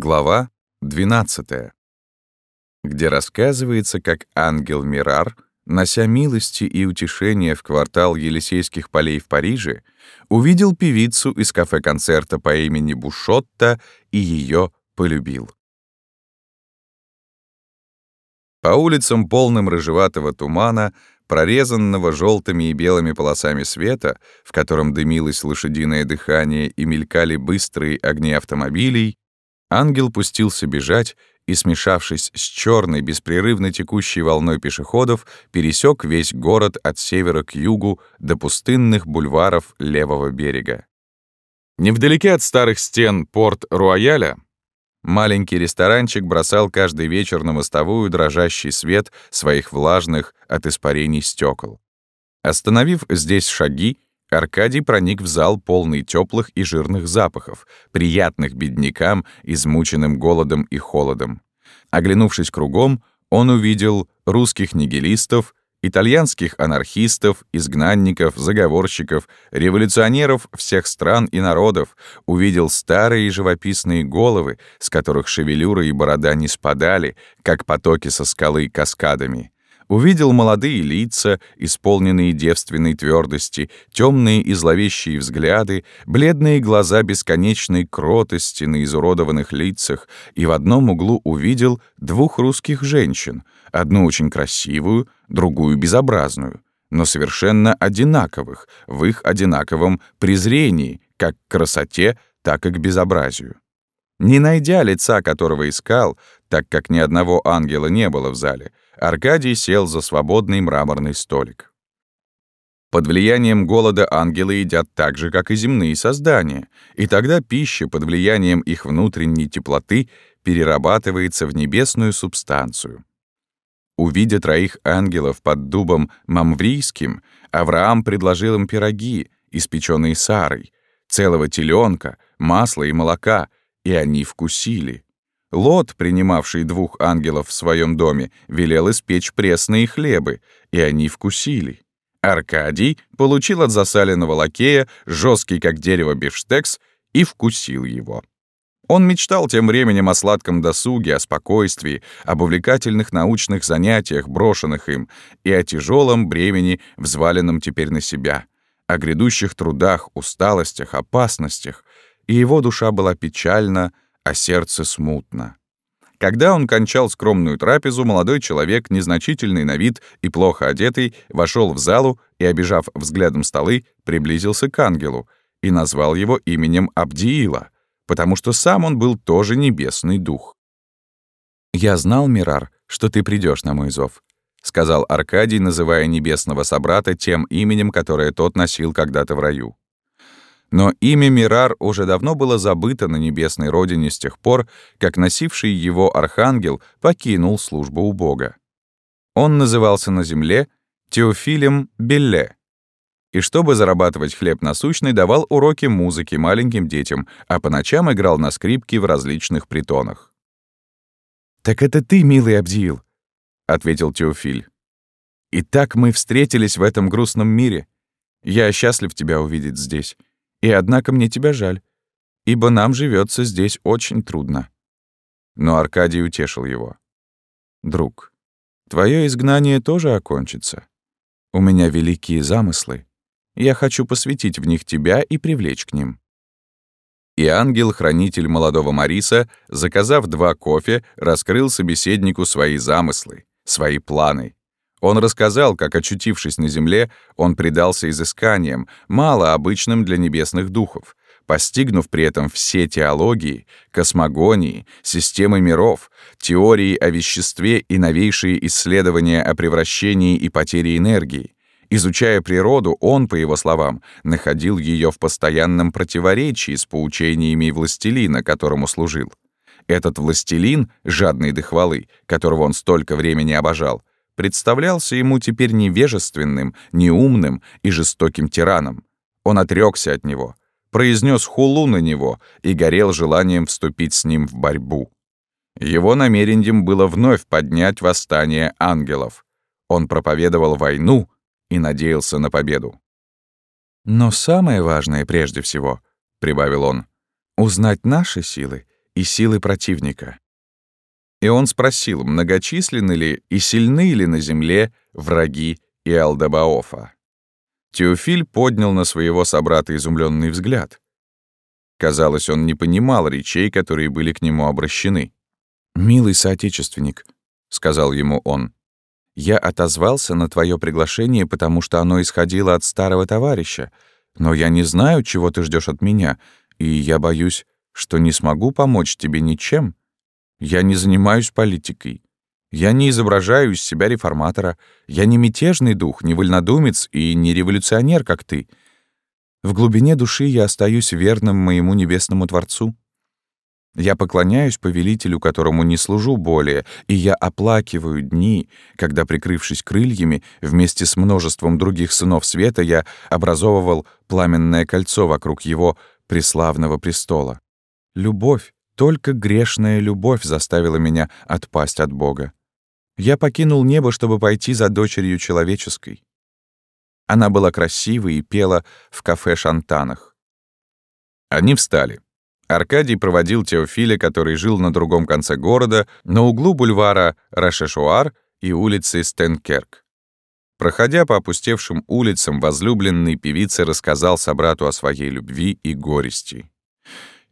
Глава 12, где рассказывается, как ангел Мирар, нося милости и утешение в квартал Елисейских полей в Париже, увидел певицу из кафе-концерта по имени Бушотта и ее полюбил. По улицам, полным рыжеватого тумана, прорезанного желтыми и белыми полосами света, в котором дымилось лошадиное дыхание и мелькали быстрые огни автомобилей, Ангел пустился бежать и, смешавшись с черной, беспрерывно текущей волной пешеходов, пересек весь город от севера к югу до пустынных бульваров левого берега. Невдалеке от старых стен Порт-Руаяля маленький ресторанчик бросал каждый вечер на мостовую дрожащий свет своих влажных от испарений стекол. Остановив здесь шаги, Аркадий проник в зал, полный теплых и жирных запахов, приятных беднякам, измученным голодом и холодом. Оглянувшись кругом, он увидел русских нигилистов, итальянских анархистов, изгнанников, заговорщиков, революционеров всех стран и народов, увидел старые живописные головы, с которых шевелюра и борода не спадали, как потоки со скалы каскадами увидел молодые лица, исполненные девственной твердости, темные и зловещие взгляды, бледные глаза бесконечной кротости на изуродованных лицах, и в одном углу увидел двух русских женщин, одну очень красивую, другую безобразную, но совершенно одинаковых в их одинаковом презрении как к красоте, так и к безобразию. Не найдя лица, которого искал, так как ни одного ангела не было в зале, Аркадий сел за свободный мраморный столик. Под влиянием голода ангелы едят так же, как и земные создания, и тогда пища под влиянием их внутренней теплоты перерабатывается в небесную субстанцию. Увидя троих ангелов под дубом мамврийским, Авраам предложил им пироги, испеченные Сарой, целого теленка, масла и молока, и они вкусили. Лот, принимавший двух ангелов в своем доме, велел испечь пресные хлебы, и они вкусили. Аркадий получил от засаленного лакея жесткий как дерево бифштекс и вкусил его. Он мечтал тем временем о сладком досуге, о спокойствии, об увлекательных научных занятиях, брошенных им, и о тяжелом бремени, взваленном теперь на себя, о грядущих трудах, усталостях, опасностях, и его душа была печальна, а сердце смутно. Когда он кончал скромную трапезу, молодой человек, незначительный на вид и плохо одетый, вошел в залу и, обижав взглядом столы, приблизился к ангелу и назвал его именем Абдиила, потому что сам он был тоже небесный дух. «Я знал, Мирар, что ты придешь на мой зов», — сказал Аркадий, называя небесного собрата тем именем, которое тот носил когда-то в раю. Но имя Мирар уже давно было забыто на небесной родине с тех пор, как носивший его архангел покинул службу у Бога. Он назывался на земле Теофилем Белле. И чтобы зарабатывать хлеб насущный, давал уроки музыки маленьким детям, а по ночам играл на скрипке в различных притонах. «Так это ты, милый Абдиил», — ответил Теофиль. «И так мы встретились в этом грустном мире. Я счастлив тебя увидеть здесь. И однако мне тебя жаль, ибо нам живется здесь очень трудно». Но Аркадий утешил его. «Друг, твое изгнание тоже окончится. У меня великие замыслы. Я хочу посвятить в них тебя и привлечь к ним». И ангел-хранитель молодого Мариса, заказав два кофе, раскрыл собеседнику свои замыслы, свои планы, он рассказал, как, очутившись на земле, он предался изысканиям, мало обычным для небесных духов, постигнув при этом все теологии, космогонии, системы миров, теории о веществе и новейшие исследования о превращении и потере энергии. Изучая природу, он, по его словам, находил ее в постоянном противоречии с поучениями властелина, которому служил. Этот властелин, жадный до хвалы, которого он столько времени обожал, представлялся ему теперь невежественным, неумным и жестоким тираном. Он отрекся от него, произнес хулу на него и горел желанием вступить с ним в борьбу. Его намерением было вновь поднять восстание ангелов. Он проповедовал войну и надеялся на победу. «Но самое важное прежде всего», — прибавил он, — «узнать наши силы и силы противника. И он спросил, многочисленны ли и сильны ли на земле враги Иалдабаофа. Теофиль поднял на своего собрата изумленный взгляд. Казалось, он не понимал речей, которые были к нему обращены. «Милый соотечественник», — сказал ему он, — «я отозвался на твое приглашение, потому что оно исходило от старого товарища, но я не знаю, чего ты ждешь от меня, и я боюсь, что не смогу помочь тебе ничем. Я не занимаюсь политикой. Я не изображаю из себя реформатора. Я не мятежный дух, не вольнодумец и не революционер, как ты. В глубине души я остаюсь верным моему небесному Творцу. Я поклоняюсь повелителю, которому не служу более, и я оплакиваю дни, когда, прикрывшись крыльями, вместе с множеством других сынов света я образовывал пламенное кольцо вокруг его преславного престола. Любовь, только грешная любовь заставила меня отпасть от Бога. Я покинул небо, чтобы пойти за дочерью человеческой. Она была красивой и пела в кафе-шантанах. Они встали. Аркадий проводил Теофиля, который жил на другом конце города, на углу бульвара Рашешуар и улицы Стенкерк. Проходя по опустевшим улицам, возлюбленный певица рассказал собрату о своей любви и горести.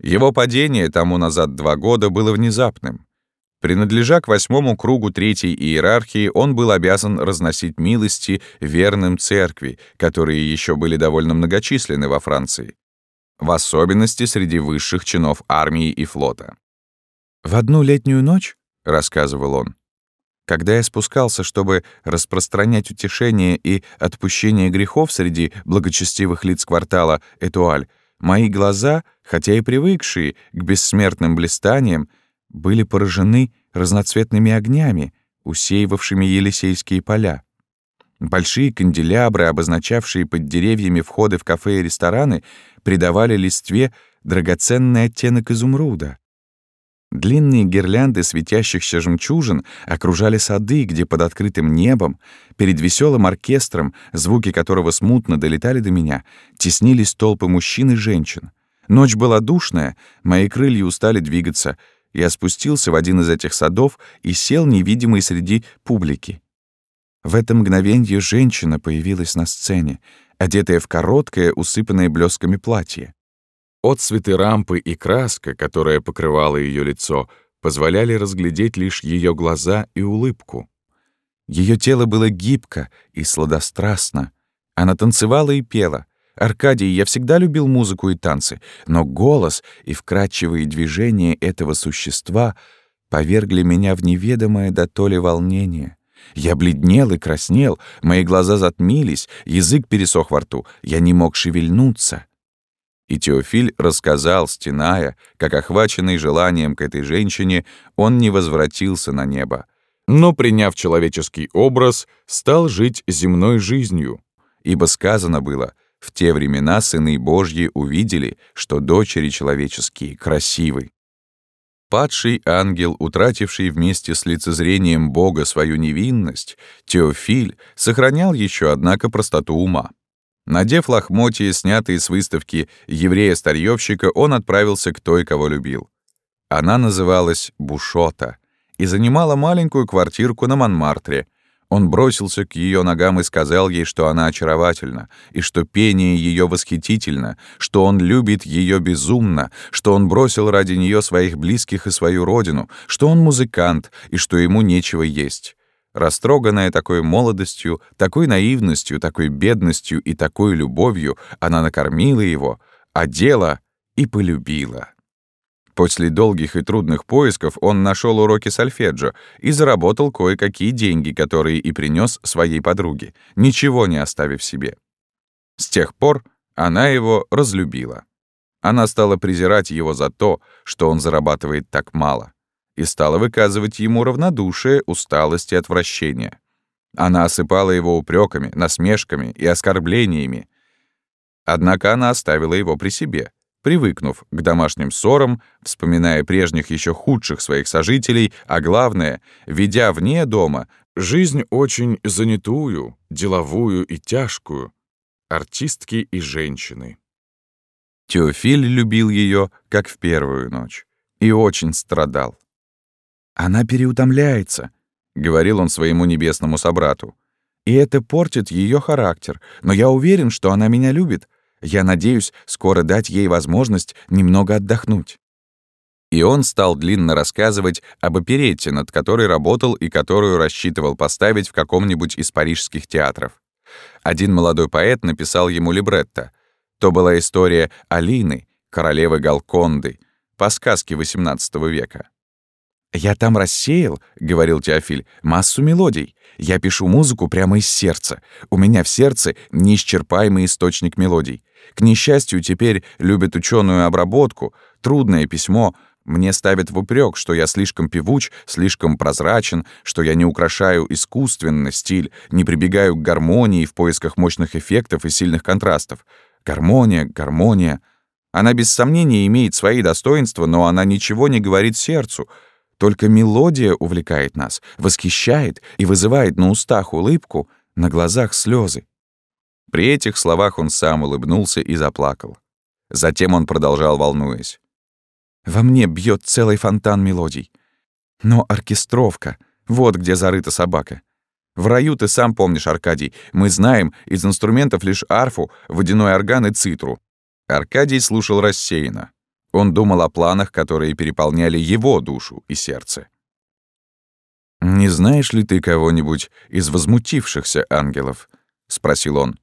Его падение тому назад два года было внезапным. Принадлежа к восьмому кругу третьей иерархии, он был обязан разносить милости верным церкви, которые еще были довольно многочисленны во Франции, в особенности среди высших чинов армии и флота. «В одну летнюю ночь», — рассказывал он, «когда я спускался, чтобы распространять утешение и отпущение грехов среди благочестивых лиц квартала Этуаль, мои глаза, хотя и привыкшие к бессмертным блистаниям, были поражены разноцветными огнями, усеивавшими Елисейские поля. Большие канделябры, обозначавшие под деревьями входы в кафе и рестораны, придавали листве драгоценный оттенок изумруда. Длинные гирлянды светящихся жемчужин окружали сады, где под открытым небом, перед веселым оркестром, звуки которого смутно долетали до меня, теснились толпы мужчин и женщин. Ночь была душная, мои крылья устали двигаться — я спустился в один из этих садов и сел невидимый среди публики. В это мгновенье женщина появилась на сцене, одетая в короткое, усыпанное блесками платье. Отцветы рампы и краска, которая покрывала ее лицо, позволяли разглядеть лишь ее глаза и улыбку. Ее тело было гибко и сладострастно. Она танцевала и пела — Аркадий, я всегда любил музыку и танцы, но голос и вкрадчивые движения этого существа повергли меня в неведомое до толи волнение. Я бледнел и краснел, мои глаза затмились, язык пересох во рту, я не мог шевельнуться. И Теофиль рассказал, стеная, как охваченный желанием к этой женщине, он не возвратился на небо, но, приняв человеческий образ, стал жить земной жизнью, ибо сказано было — в те времена сыны Божьи увидели, что дочери человеческие красивы. Падший ангел, утративший вместе с лицезрением Бога свою невинность, Теофиль, сохранял еще, однако, простоту ума. Надев лохмотья, снятые с выставки еврея-старьёвщика, он отправился к той, кого любил. Она называлась Бушота и занимала маленькую квартирку на Монмартре, он бросился к ее ногам и сказал ей, что она очаровательна, и что пение ее восхитительно, что он любит ее безумно, что он бросил ради нее своих близких и свою родину, что он музыкант и что ему нечего есть. Растроганная такой молодостью, такой наивностью, такой бедностью и такой любовью, она накормила его, одела и полюбила. После долгих и трудных поисков он нашел уроки сольфеджио и заработал кое-какие деньги, которые и принес своей подруге, ничего не оставив себе. С тех пор она его разлюбила. Она стала презирать его за то, что он зарабатывает так мало, и стала выказывать ему равнодушие, усталость и отвращение. Она осыпала его упреками, насмешками и оскорблениями. Однако она оставила его при себе — привыкнув к домашним ссорам, вспоминая прежних еще худших своих сожителей, а главное, ведя вне дома жизнь очень занятую, деловую и тяжкую, артистки и женщины. Теофиль любил ее, как в первую ночь. И очень страдал. «Она переутомляется», — говорил он своему небесному собрату. «И это портит ее характер, но я уверен, что она меня любит. Я надеюсь скоро дать ей возможность немного отдохнуть». И он стал длинно рассказывать об оперетте, над которой работал и которую рассчитывал поставить в каком-нибудь из парижских театров. Один молодой поэт написал ему либретто. То была история Алины, королевы Галконды, по сказке XVIII века. «Я там рассеял, — говорил Теофиль, — массу мелодий. Я пишу музыку прямо из сердца. У меня в сердце неисчерпаемый источник мелодий. К несчастью, теперь любят ученую обработку, трудное письмо, мне ставят в упрек, что я слишком певуч, слишком прозрачен, что я не украшаю искусственно стиль, не прибегаю к гармонии в поисках мощных эффектов и сильных контрастов. Гармония, гармония. Она без сомнения имеет свои достоинства, но она ничего не говорит сердцу. Только мелодия увлекает нас, восхищает и вызывает на устах улыбку, на глазах слезы. При этих словах он сам улыбнулся и заплакал. Затем он продолжал, волнуясь. Во мне бьет целый фонтан мелодий. Но оркестровка — вот где зарыта собака. В раю ты сам помнишь, Аркадий, мы знаем из инструментов лишь арфу, водяной орган и цитру. Аркадий слушал рассеянно. Он думал о планах, которые переполняли его душу и сердце. «Не знаешь ли ты кого-нибудь из возмутившихся ангелов?» — спросил он.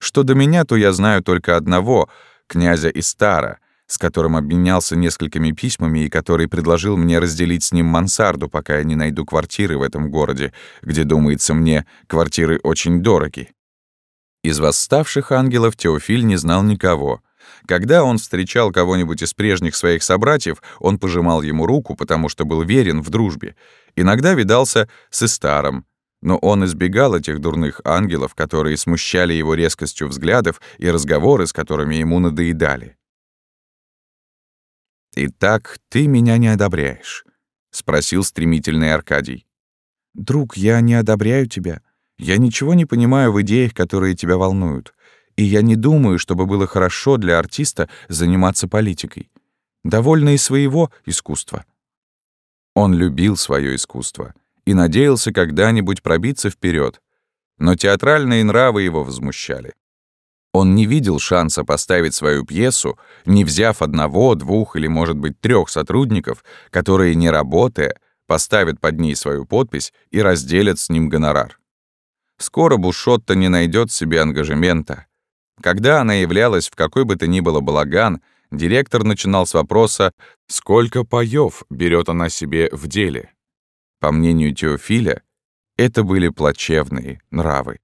«Что до меня, то я знаю только одного, князя Истара, с которым обменялся несколькими письмами и который предложил мне разделить с ним мансарду, пока я не найду квартиры в этом городе, где, думается мне, квартиры очень дороги. Из восставших ангелов Теофиль не знал никого. Когда он встречал кого-нибудь из прежних своих собратьев, он пожимал ему руку, потому что был верен в дружбе. Иногда видался с Истаром, но он избегал этих дурных ангелов, которые смущали его резкостью взглядов и разговоры, с которыми ему надоедали. «Итак, ты меня не одобряешь?» — спросил стремительный Аркадий. «Друг, я не одобряю тебя. Я ничего не понимаю в идеях, которые тебя волнуют. И я не думаю, чтобы было хорошо для артиста заниматься политикой. Довольно и своего искусства». Он любил свое искусство и надеялся когда-нибудь пробиться вперед, но театральные нравы его возмущали. Он не видел шанса поставить свою пьесу, не взяв одного, двух или, может быть, трех сотрудников, которые, не работая, поставят под ней свою подпись и разделят с ним гонорар. Скоро Бушотта не найдет себе ангажемента. Когда она являлась в какой бы то ни было балаган, директор начинал с вопроса «Сколько паёв берет она себе в деле?». По мнению Теофиля, это были плачевные нравы.